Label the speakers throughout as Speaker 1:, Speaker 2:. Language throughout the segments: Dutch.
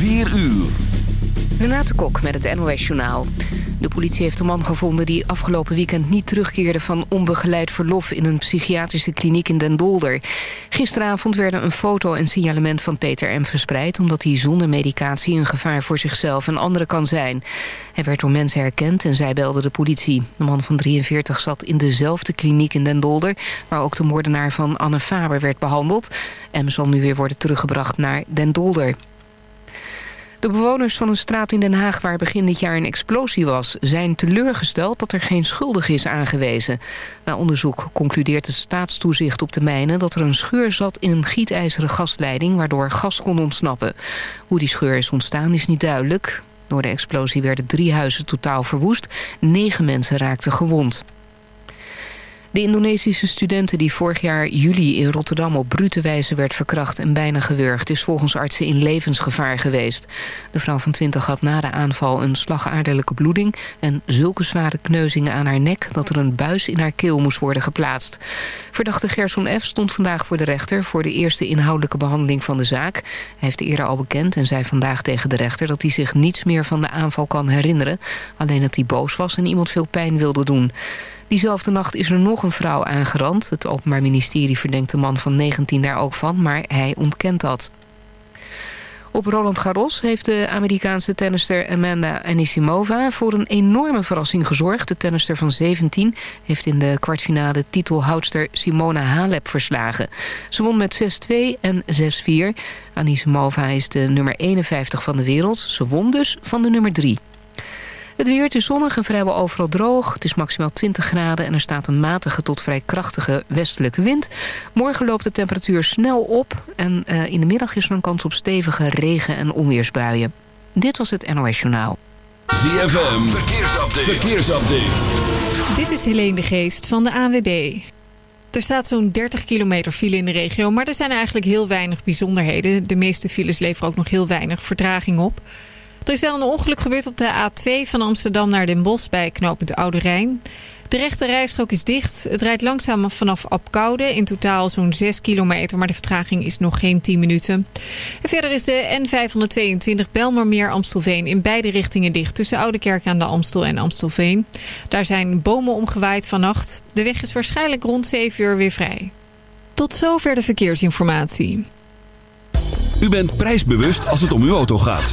Speaker 1: 4 uur.
Speaker 2: Renate Kok met het NOS Journaal. De politie heeft een man gevonden die afgelopen weekend niet terugkeerde... van onbegeleid verlof in een psychiatrische kliniek in Den Dolder. Gisteravond werden een foto en signalement van Peter M. verspreid... omdat hij zonder medicatie een gevaar voor zichzelf en anderen kan zijn. Hij werd door mensen herkend en zij belde de politie. De man van 43 zat in dezelfde kliniek in Den Dolder... waar ook de moordenaar van Anne Faber werd behandeld. M zal nu weer worden teruggebracht naar Den Dolder. De bewoners van een straat in Den Haag waar begin dit jaar een explosie was... zijn teleurgesteld dat er geen schuldig is aangewezen. Na onderzoek concludeert het staatstoezicht op de mijnen... dat er een scheur zat in een gietijzeren gasleiding... waardoor gas kon ontsnappen. Hoe die scheur is ontstaan is niet duidelijk. Door de explosie werden drie huizen totaal verwoest. Negen mensen raakten gewond. De Indonesische studenten die vorig jaar juli in Rotterdam op brute wijze werd verkracht en bijna gewurgd, is volgens artsen in levensgevaar geweest. De vrouw van 20 had na de aanval een slagaderlijke bloeding en zulke zware kneuzingen aan haar nek dat er een buis in haar keel moest worden geplaatst. Verdachte Gerson F. stond vandaag voor de rechter voor de eerste inhoudelijke behandeling van de zaak. Hij heeft eerder al bekend en zei vandaag tegen de rechter dat hij zich niets meer van de aanval kan herinneren. Alleen dat hij boos was en iemand veel pijn wilde doen. Diezelfde nacht is er nog een vrouw aangerand. Het Openbaar Ministerie verdenkt de man van 19 daar ook van, maar hij ontkent dat. Op Roland Garros heeft de Amerikaanse tennister Amanda Anisimova voor een enorme verrassing gezorgd. De tennister van 17 heeft in de kwartfinale titelhoudster Simona Halep verslagen. Ze won met 6-2 en 6-4. Anisimova is de nummer 51 van de wereld. Ze won dus van de nummer 3. Het weer is zonnig en vrijwel overal droog. Het is maximaal 20 graden en er staat een matige tot vrij krachtige westelijke wind. Morgen loopt de temperatuur snel op en uh, in de middag is er een kans op stevige regen- en onweersbuien. Dit was het NOS Journaal.
Speaker 1: ZFM, verkeersupdate. verkeersupdate.
Speaker 3: Dit is Helene de Geest van de AWB. Er staat zo'n 30 kilometer file in de regio, maar er zijn eigenlijk heel weinig bijzonderheden. De meeste files leveren ook nog heel weinig vertraging op. Er is wel een ongeluk gebeurd op de A2 van Amsterdam naar Den Bosch bij knooppunt Oude Rijn. De rechte rijstrook is dicht. Het rijdt langzaam vanaf Apkoude. In totaal zo'n 6 kilometer, maar de vertraging is nog geen 10 minuten. En verder is de N522 Belmermeer Amstelveen in beide richtingen dicht. Tussen Oudekerk aan de Amstel en Amstelveen. Daar zijn bomen omgewaaid vannacht. De weg is waarschijnlijk rond 7 uur weer vrij. Tot zover de verkeersinformatie.
Speaker 1: U bent prijsbewust als het om uw auto gaat.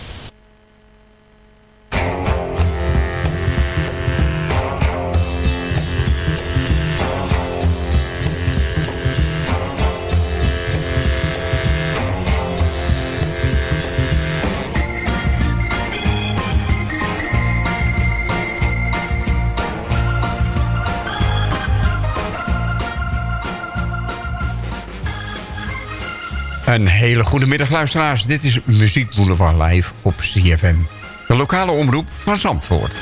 Speaker 4: Een hele goede middag luisteraars. Dit is Muziek Boulevard Live op CFM. De lokale omroep van Zandvoort.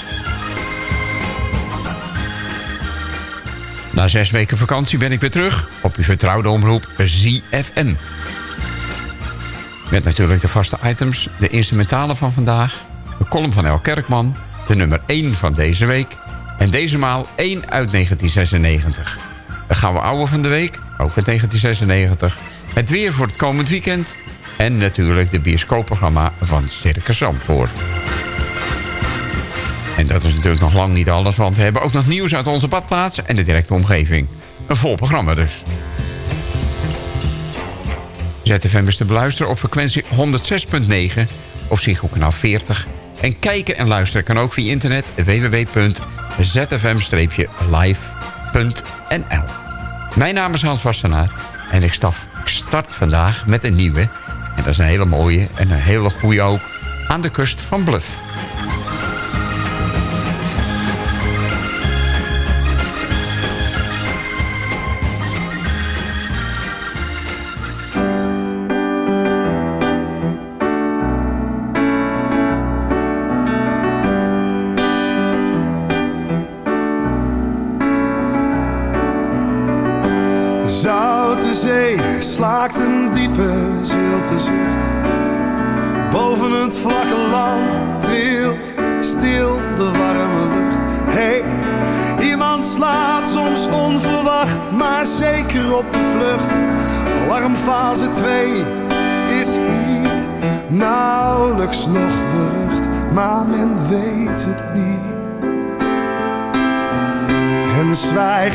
Speaker 4: Na zes weken vakantie ben ik weer terug op uw vertrouwde omroep ZFM. Met natuurlijk de vaste items, de instrumentale van vandaag... de column van El Kerkman, de nummer 1 van deze week... en deze maal 1 uit 1996. Dan gaan we oude van de week, ook uit 1996... het weer voor het komend weekend... en natuurlijk de bioscoopprogramma van Circus Zandvoort. En dat is natuurlijk nog lang niet alles... want we hebben ook nog nieuws uit onze badplaats en de directe omgeving. Een vol programma dus. ZFM is te beluisteren op frequentie 106.9 of kanaal 40. En kijken en luisteren kan ook via internet www.zfm-live.nl Mijn naam is Hans Wassenaar en ik staf- start vandaag met een nieuwe. En dat is een hele mooie en een hele goede ook aan de kust van Bluff.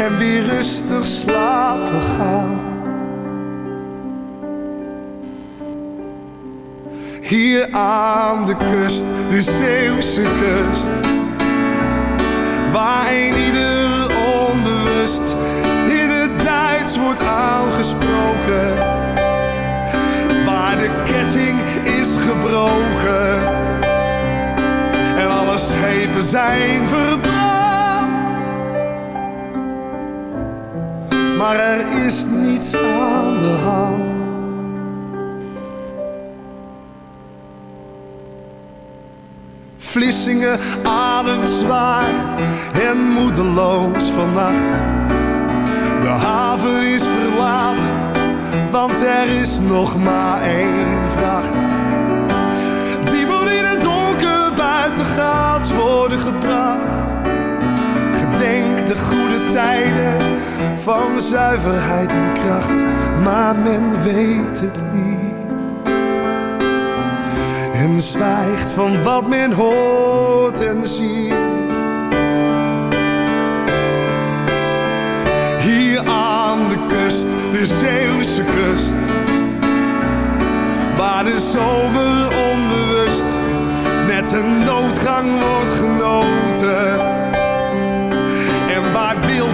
Speaker 5: En weer rustig slapen gaan. Hier aan de kust, de Zeeuwse kust. Waar een ieder onbewust in het Duits wordt aangesproken. Waar de ketting is gebroken. En alle schepen zijn verbrand. Maar er is niets aan de hand. Vlissingen ademt zwaar en moedeloos vannacht. De haven is verlaten, want er is nog maar één vracht. Die moet in het donker buitengaats worden gebracht. De goede tijden van zuiverheid en kracht, maar men weet het niet. En zwijgt van wat men hoort en ziet. Hier aan de kust, de Zeeuwse kust. Waar de zomer onbewust met een noodgang wordt genoten.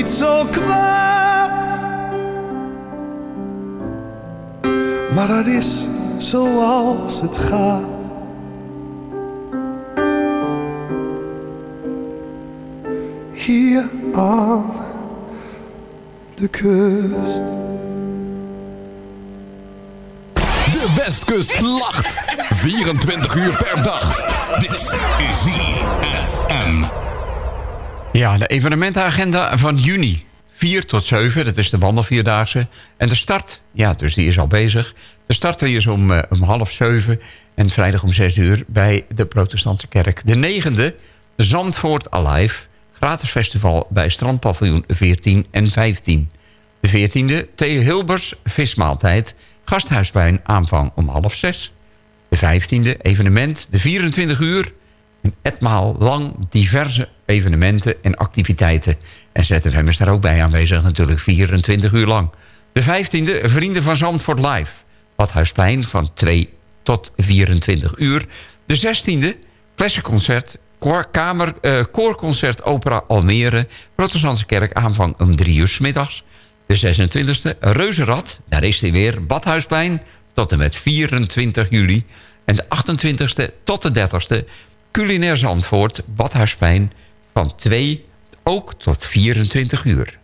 Speaker 5: Niet zo kwaad. Maar dat is zoals het gaat. Hier aan de kust.
Speaker 6: De Westkust lacht. 24 uur per dag. Dit is ZFM.
Speaker 7: Ja, de evenementenagenda van juni. 4 tot 7, dat is de wandelvierdaagse. En de start, ja, dus die is al bezig. De start is om, eh, om half 7 en vrijdag om 6 uur bij de protestantse kerk. De negende, Zandvoort Alive. Gratis festival bij Strandpaviljoen 14 en 15. De 14e, Theo Hilbers vismaaltijd. Gasthuisplein aanvang om half 6. De 15e, evenement, de 24 uur. Een etmaal lang diverse evenementen en activiteiten. En ZFM is daar ook bij aanwezig natuurlijk 24 uur lang. De 15e, Vrienden van Zandvoort Live. Badhuisplein van 2 tot 24 uur. De 16e, Klessenconcert, koor, kamer, eh, koorconcert Opera Almere. Protestantse kerk aanvang om 3 uur middags. De 26e, Reuzenrad, daar is hij weer, Badhuisplein, tot en met 24 juli. En de 28e tot de 30e, Culinair Zandvoort, Badhuisplein, van 2 ook tot 24 uur.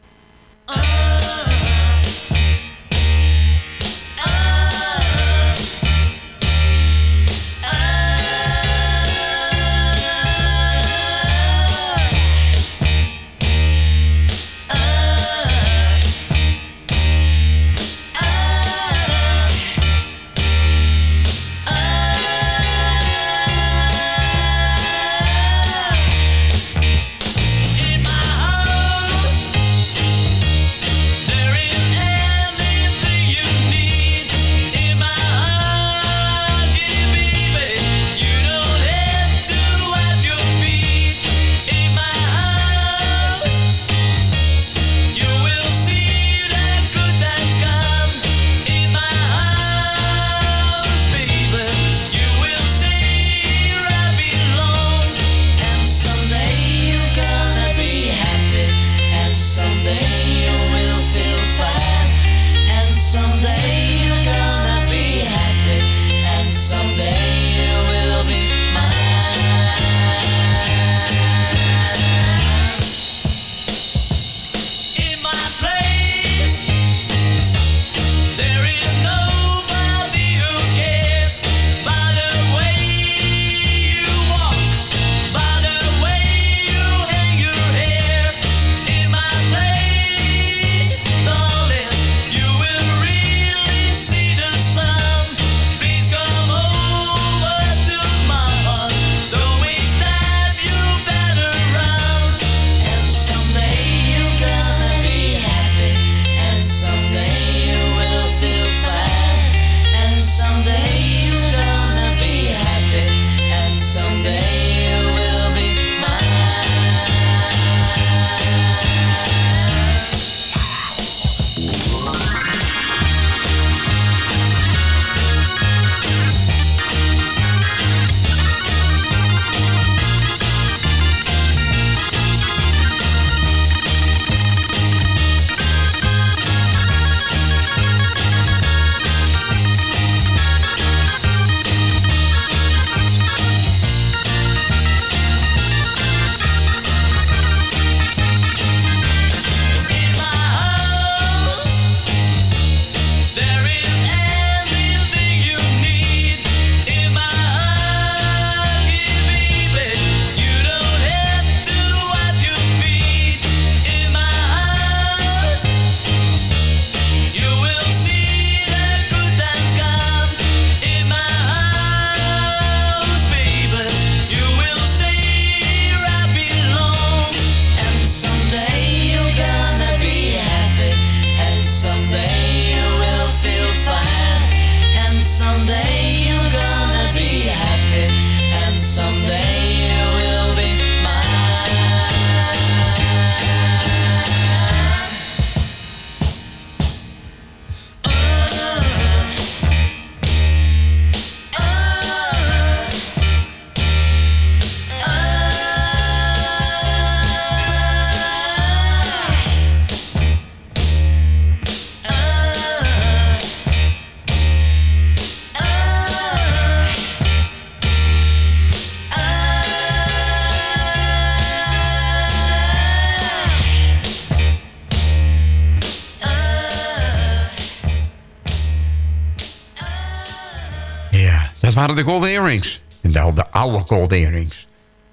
Speaker 7: De Gold Earrings. En de, de oude Gold Earrings.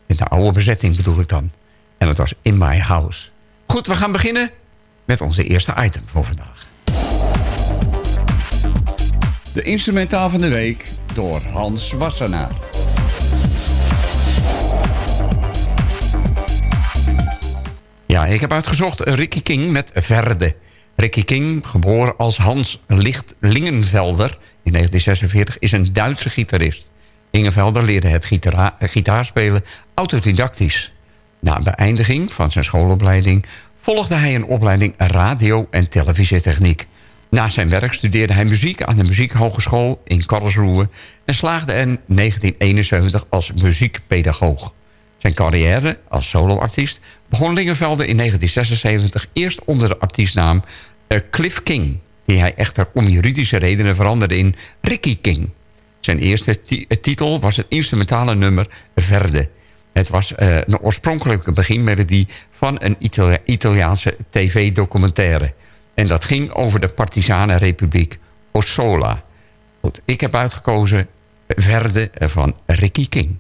Speaker 7: In de oude bezetting bedoel ik dan.
Speaker 4: En het was In My House. Goed, we gaan beginnen met onze eerste item voor vandaag. De instrumentaal van de week door Hans Wassenaar. Ja, ik heb uitgezocht Ricky King met Verde. Ricky King, geboren als Hans Licht Lingenvelder in 1946, is een Duitse gitarist. Lingenvelder leerde het gitaar, gitaarspelen autodidactisch. Na beëindiging van zijn schoolopleiding volgde hij een opleiding radio- en televisietechniek. Na zijn werk studeerde hij muziek aan de Muziekhogeschool in Karlsruhe... en slaagde in 1971 als muziekpedagoog. Zijn carrière als soloartiest begon Lingenvelde in 1976... eerst onder de artiestnaam eh, Cliff King... die hij echter om juridische redenen veranderde in Ricky King. Zijn eerste eh, titel was het instrumentale nummer Verde... Het was eh, een oorspronkelijke beginmelodie van een Italia- Italiaanse tv-documentaire. En dat ging over de Partisanenrepubliek Ossola. Goed, ik heb uitgekozen Verde van Ricky King.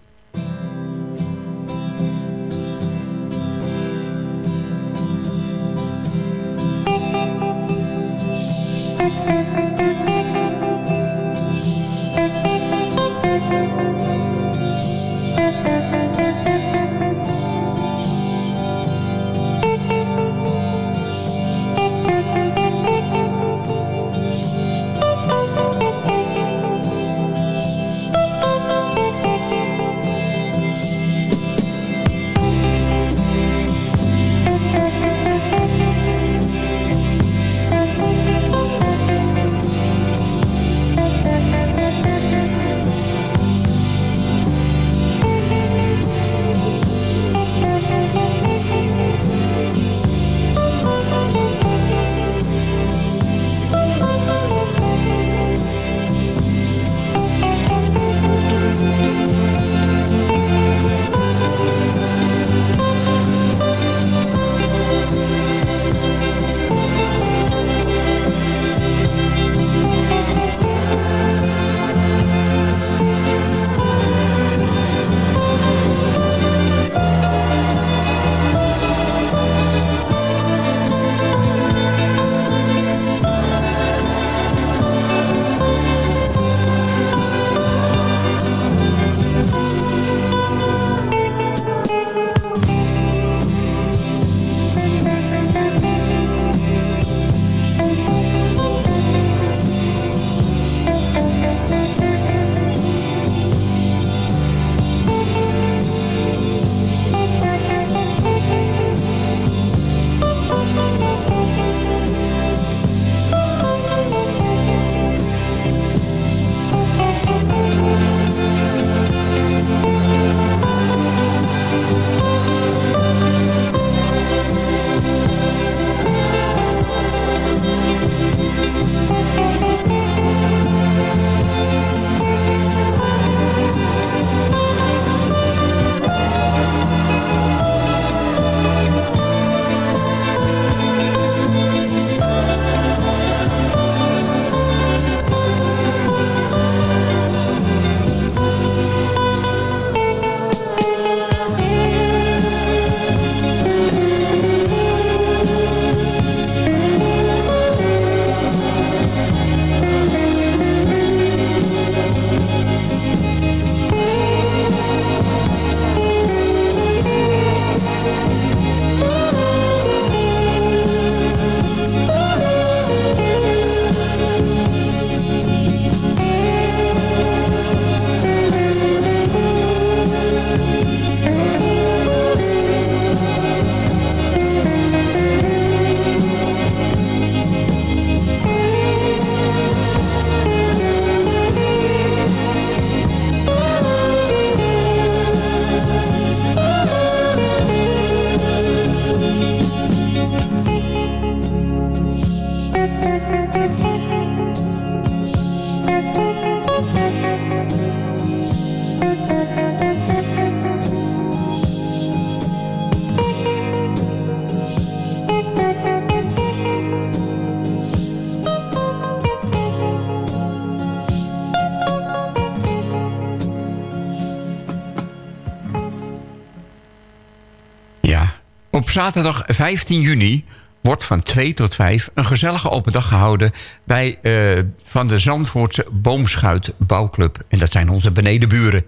Speaker 4: Zaterdag 15 juni wordt van 2 tot 5 een gezellige open dag gehouden... bij eh, van de Zandvoortse Boomschuit Bouwclub. En dat zijn onze benedenburen.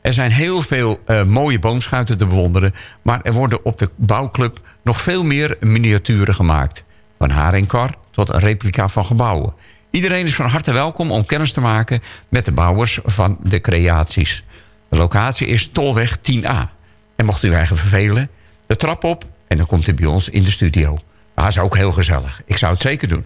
Speaker 4: Er zijn heel veel eh, mooie boomschuiten te bewonderen... maar er worden op de bouwclub nog veel meer miniaturen gemaakt. Van haringkar tot een replica van gebouwen. Iedereen is van harte welkom om kennis te maken... met de bouwers van de creaties. De locatie is Tolweg 10A. En mocht u eigen vervelen, de trap op... en dan komt u bij ons in de studio. Ah, is ook heel gezellig. Ik zou het zeker doen.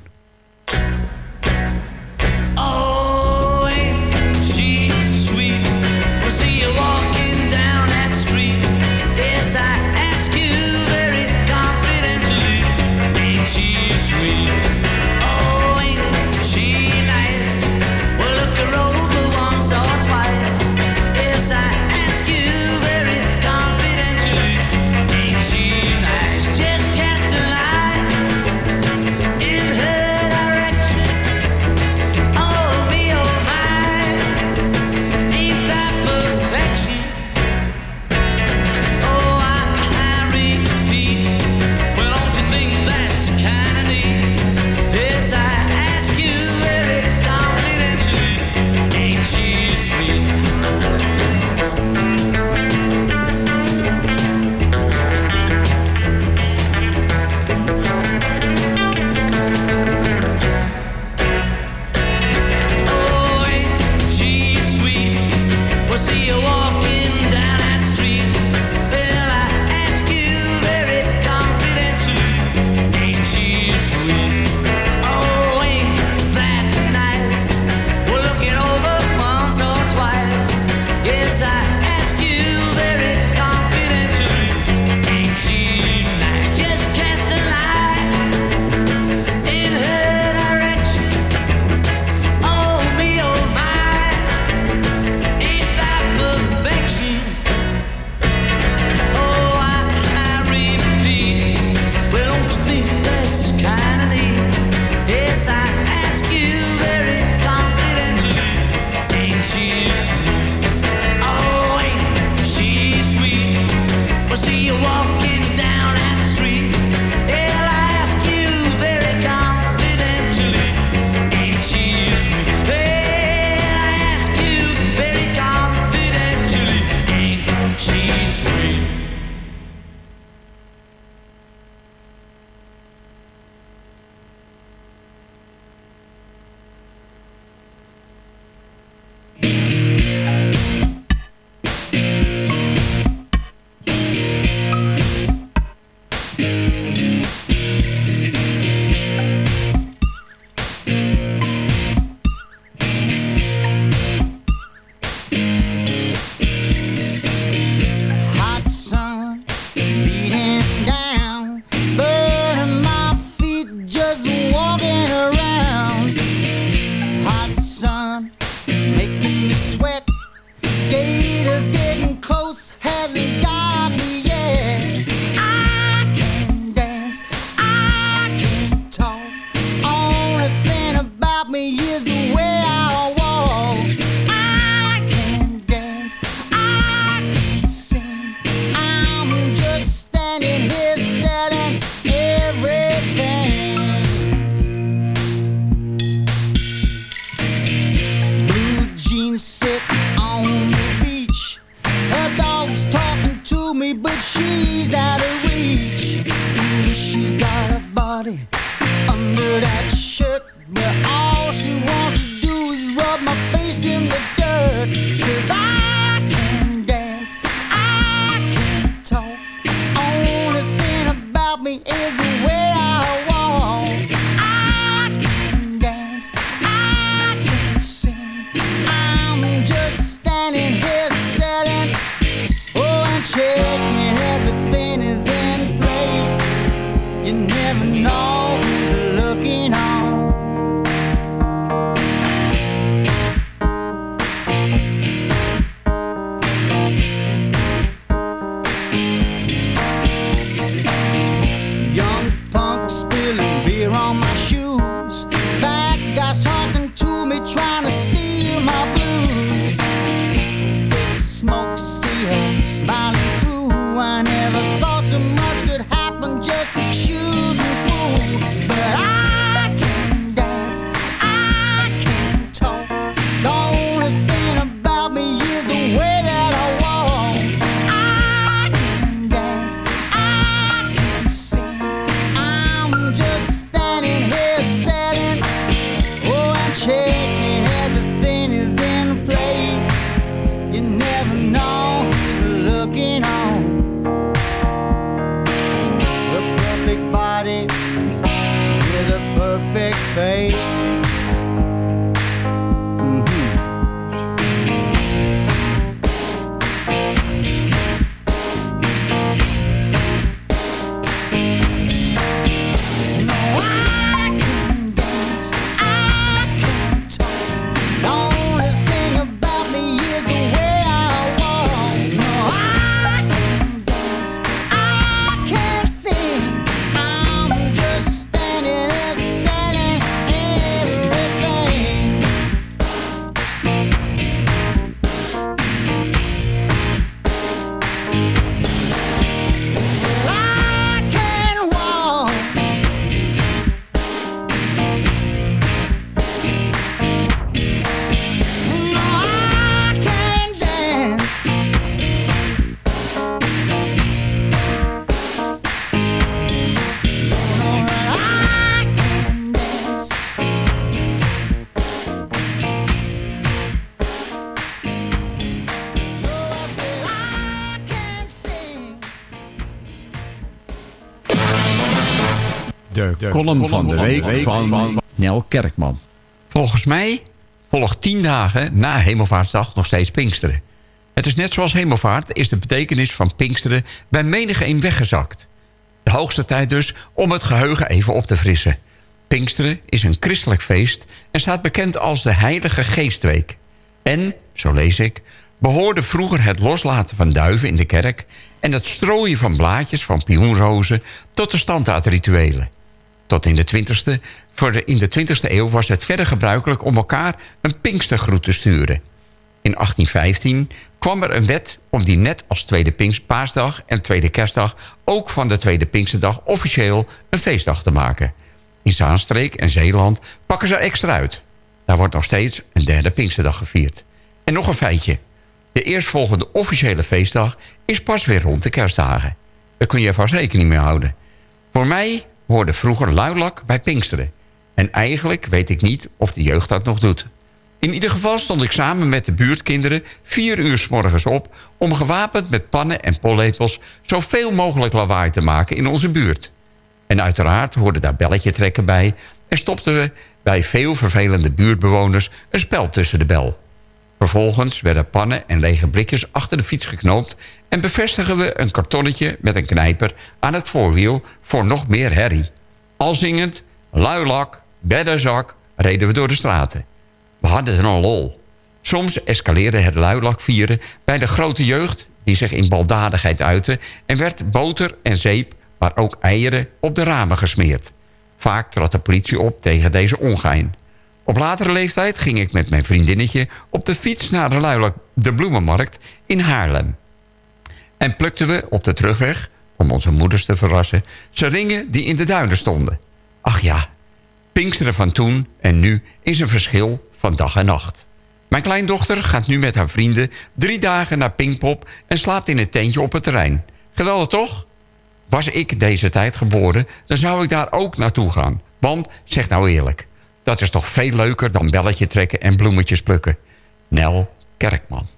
Speaker 7: but she's out of reach. She's got a body under that.
Speaker 4: De, column van de week van, Nel Kerkman. Volgens mij volgt tien dagen na Hemelvaartsdag nog steeds Pinksteren. Het is net zoals Hemelvaart is de betekenis van Pinksteren bij menig een weggezakt. De hoogste tijd dus om het geheugen even op te frissen. Pinksteren is een christelijk feest en staat bekend als de Heilige Geestweek. En, zo lees ik, behoorde vroeger het loslaten van duiven in de kerk... en het strooien van blaadjes van pioenrozen tot de standaardrituelen. Tot in de 20e, voor de, in de 20e eeuw was het verder gebruikelijk om elkaar een pinkstergroet te sturen. In 1815 kwam er een wet om die net als Tweede Paasdag en Tweede Kerstdag... ook van de Tweede Pinksterdag officieel een feestdag te maken. In Zaanstreek en Zeeland pakken ze extra uit. Daar wordt nog steeds een derde Pinksterdag gevierd. En nog een feitje. De eerstvolgende officiële feestdag is pas weer rond de kerstdagen. Daar kun je vast rekening mee houden. Voor mij hoorde vroeger luilak bij Pinksteren. En eigenlijk weet ik niet of de jeugd dat nog doet. In ieder geval stond ik samen met de buurtkinderen vier uur s morgens op... om gewapend met pannen en pollepels zoveel mogelijk lawaai te maken in onze buurt. En uiteraard hoorde daar belletje trekken bij... en stopten we bij veel vervelende buurtbewoners een spel tussen de bel. Vervolgens werden pannen en lege blikjes achter de fiets geknoopt... en bevestigen we een kartonnetje met een knijper aan het voorwiel voor nog meer herrie. Al zingend, luilak, beddenzak, reden we door de straten. We hadden er een lol. Soms escaleerde het luilakvieren bij de grote jeugd... die zich in baldadigheid uitte... en werd boter en zeep, maar ook eieren, op de ramen gesmeerd. Vaak trad de politie op tegen deze ongein. Op latere leeftijd ging ik met mijn vriendinnetje... op de fiets naar de luilak de bloemenmarkt in Haarlem. En plukten we op de terugweg, om onze moeders te verrassen... seringen die in de duinen stonden. Ach ja, Pinksteren van toen en nu is een verschil van dag en nacht. Mijn kleindochter gaat nu met haar vrienden drie dagen naar Pinkpop... en slaapt in een tentje op het terrein. Geweldig toch? Was ik deze tijd geboren, dan zou ik daar ook naartoe gaan. Want, zeg nou eerlijk, dat is toch veel leuker dan belletje trekken en bloemetjes plukken. Nel Kerkman.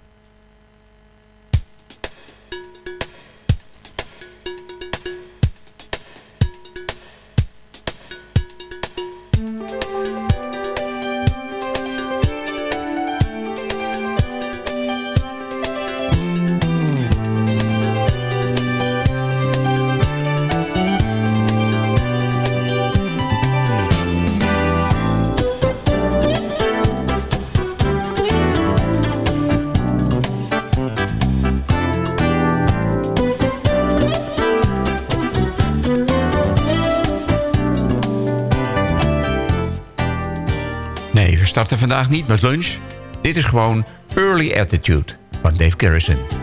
Speaker 4: Starten vandaag niet met lunch. Dit is gewoon Early Attitude van Dave Garrison.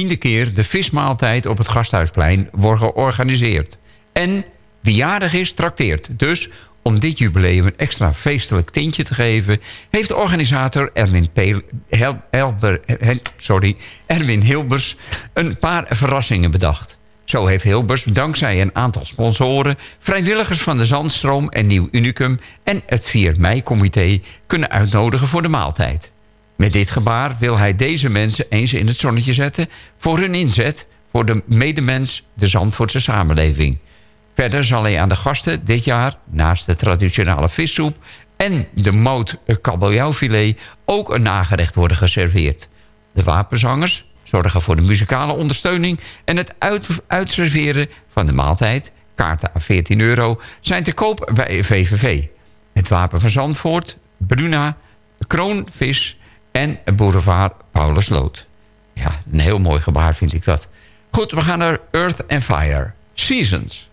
Speaker 4: Tiende keer de vismaaltijd op het Gasthuisplein worden georganiseerd. En wie is, trakteert. Dus om dit jubileum een extra feestelijk tintje te geven... heeft de organisator Erwin, Erwin Hilbers een paar verrassingen bedacht. Zo heeft Hilbers dankzij een aantal sponsoren... vrijwilligers van de Zandstroom en Nieuw Unicum... en het 4 mei-comité kunnen uitnodigen voor de maaltijd. Met dit gebaar wil hij deze mensen eens in het zonnetje zetten... voor hun inzet voor de medemens, de Zandvoortse samenleving. Verder zal hij aan de gasten dit jaar, naast de traditionele vissoep... en de moot kabeljauwfilet ook een nagerecht worden geserveerd. De wapenzangers zorgen voor de muzikale ondersteuning... en het uit, uitserveren van de maaltijd, kaarten aan 14 euro... zijn te koop bij VVV. Het Wapen van Zandvoort, Bruna, Kroonvis en Boulevard Paulus Lood. Ja, een heel mooi gebaar vind ik dat. Goed, we gaan naar Earth and Fire.
Speaker 8: Seasons.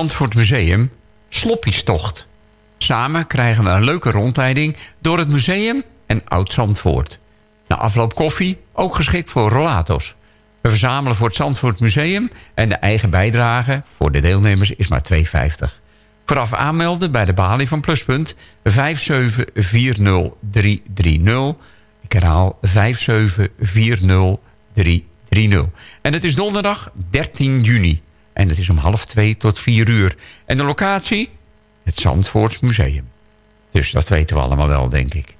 Speaker 9: Zandvoort Museum Sloppiestocht. Samen krijgen we een leuke rondleiding door het museum en Oud-Zandvoort. Na afloop koffie, ook geschikt voor rollato's. We verzamelen voor het Zandvoort Museum en de eigen bijdrage voor de deelnemers is maar 2,50. Vooraf aanmelden bij de balie van Pluspunt 5740330. Ik herhaal 5740330. En het is donderdag 13 juni. En dat is om half twee tot vier uur. En de locatie? Het Zandvoorts Museum. Dus dat weten we allemaal wel, denk ik.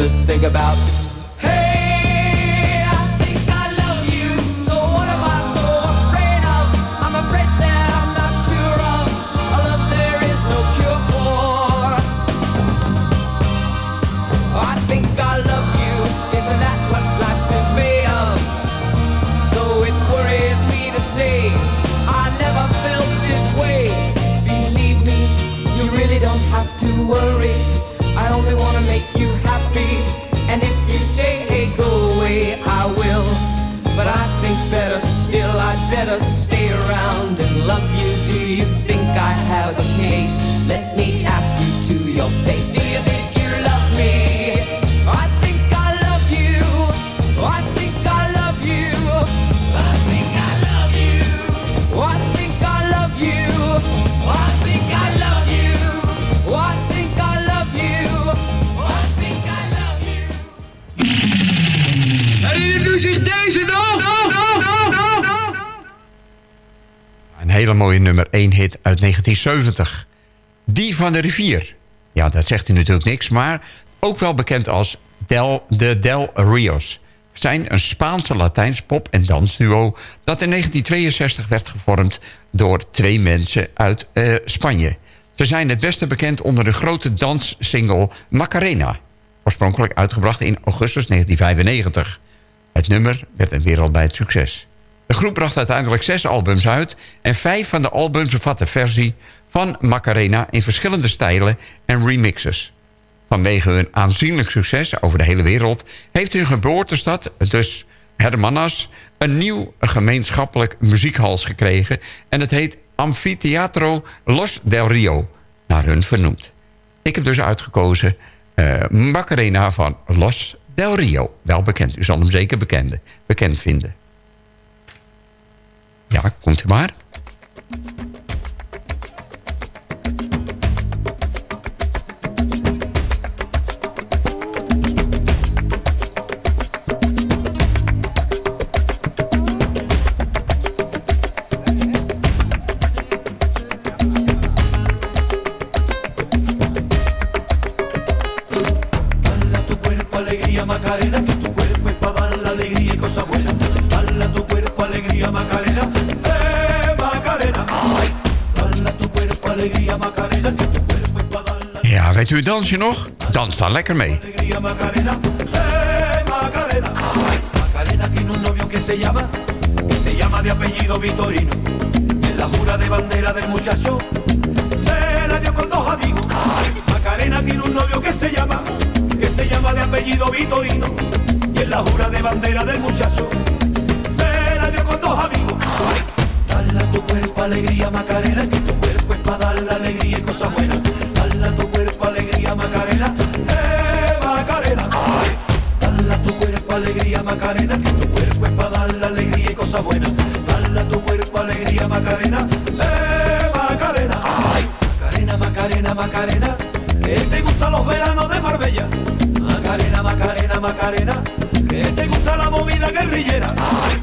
Speaker 10: To think
Speaker 9: about.
Speaker 4: 1970. Die van de rivier. Ja, dat zegt u natuurlijk niks, maar ook wel bekend als Del, de Del Rios. Zijn een Spaanse Latijns pop- en dansduo... dat in 1962 werd gevormd door twee mensen uit eh, Spanje. Ze zijn het beste bekend onder de grote danssingle Macarena. Oorspronkelijk uitgebracht in augustus 1995. Het nummer werd een wereldwijd succes. De groep bracht uiteindelijk zes albums uit... en vijf van de albums bevatten versie van Macarena... in verschillende stijlen en remixes. Vanwege hun aanzienlijk succes over de hele wereld... heeft hun geboortestad, dus Hermanas... een nieuw gemeenschappelijk muziekhals gekregen... en het heet Amfiteatro Los del Rio, naar hun vernoemd. Ik heb dus uitgekozen eh, Macarena van Los del Rio. Wel bekend, u zal hem zeker bekende, bekend vinden. Ja, komt u maar.
Speaker 11: Que se llama de apellido Vitorino. Y en la jura se la dio con dos amigos. Macarena tiene un novio que se llama, que la jura de bandera del muchacho se la dio con dos amigos. Dale tu cuerpo alegría Macarena, que tu cuerpo es para dar la alegría y cosas buenas. Macarena, que tu cuerpo es para dar la alegría y cosas buenas. Dale a tu cuerpo alegría Macarena, eh Macarena. Ay, Macarena, Macarena, Macarena, que te gustan los veranos de Marbella. Macarena, Macarena, Macarena, que te gusta la movida guerrillera. Ay,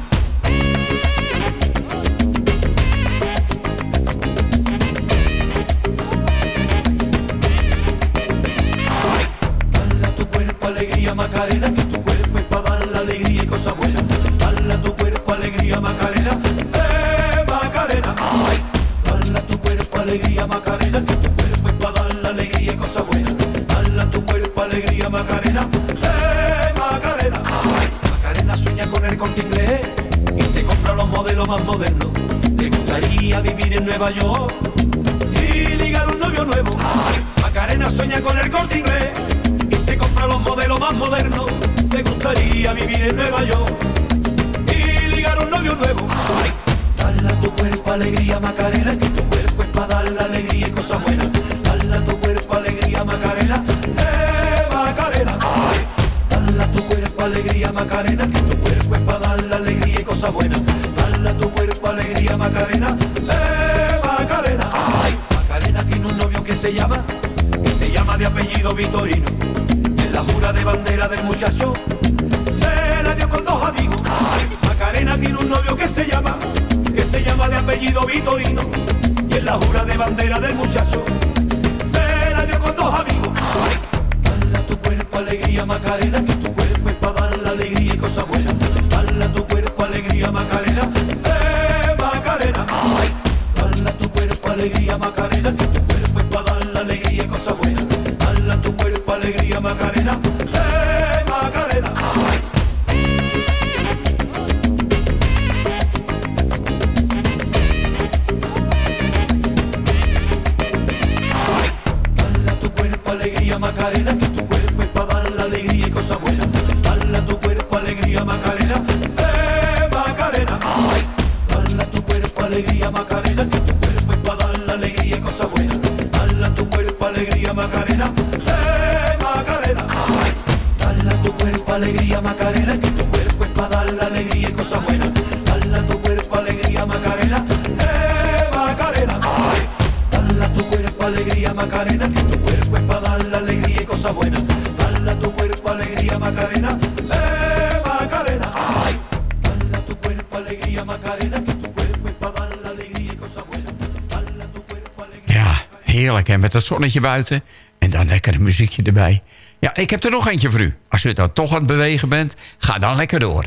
Speaker 12: dat zonnetje buiten. En dan lekker een muziekje erbij. Ja, ik heb er nog eentje voor u. Als u dan toch aan het bewegen bent, ga dan lekker door.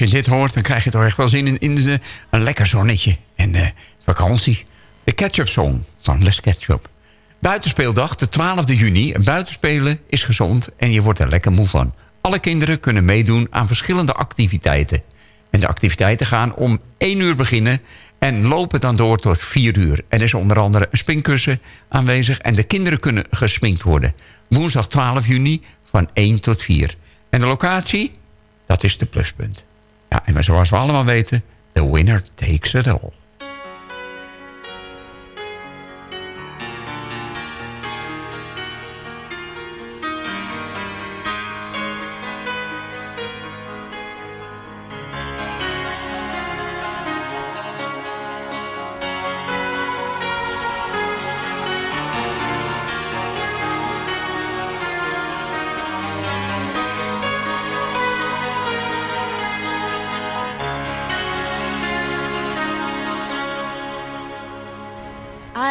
Speaker 4: Als je dit hoort, dan krijg je toch echt wel zin in, in een lekker zonnetje en eh, vakantie. De Ketchup Song van Les Ketchup. Buitenspeeldag, de 12e juni. En Buitenspelen is gezond en je wordt er lekker moe van. Alle kinderen kunnen meedoen aan verschillende activiteiten. En de activiteiten gaan om 1 uur beginnen en lopen dan door tot 4 uur. Er is onder andere een springkussen aanwezig en de kinderen kunnen gesminkt worden. Woensdag 12 juni van 1 tot 4. En de locatie? Dat is de pluspunt. Ja, en zoals we allemaal weten, the winner takes it all.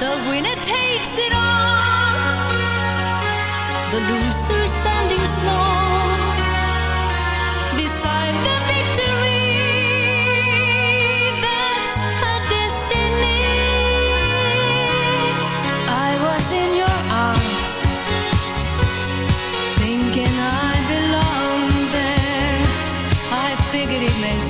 Speaker 13: The winner takes it all. The loser standing small beside the victory. That's her destiny. I was in your arms, thinking I belonged there. I figured it made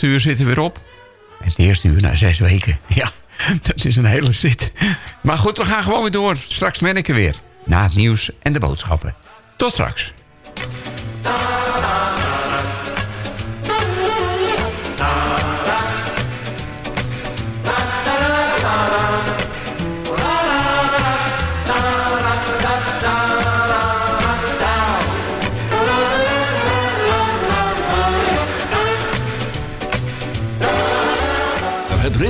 Speaker 4: Eerste uur zit er weer op. En het eerste uur na zes weken. Ja, dat is een hele zit. Maar goed, we gaan gewoon weer door. Straks ben ik er weer. Na het nieuws en de boodschappen. Tot straks.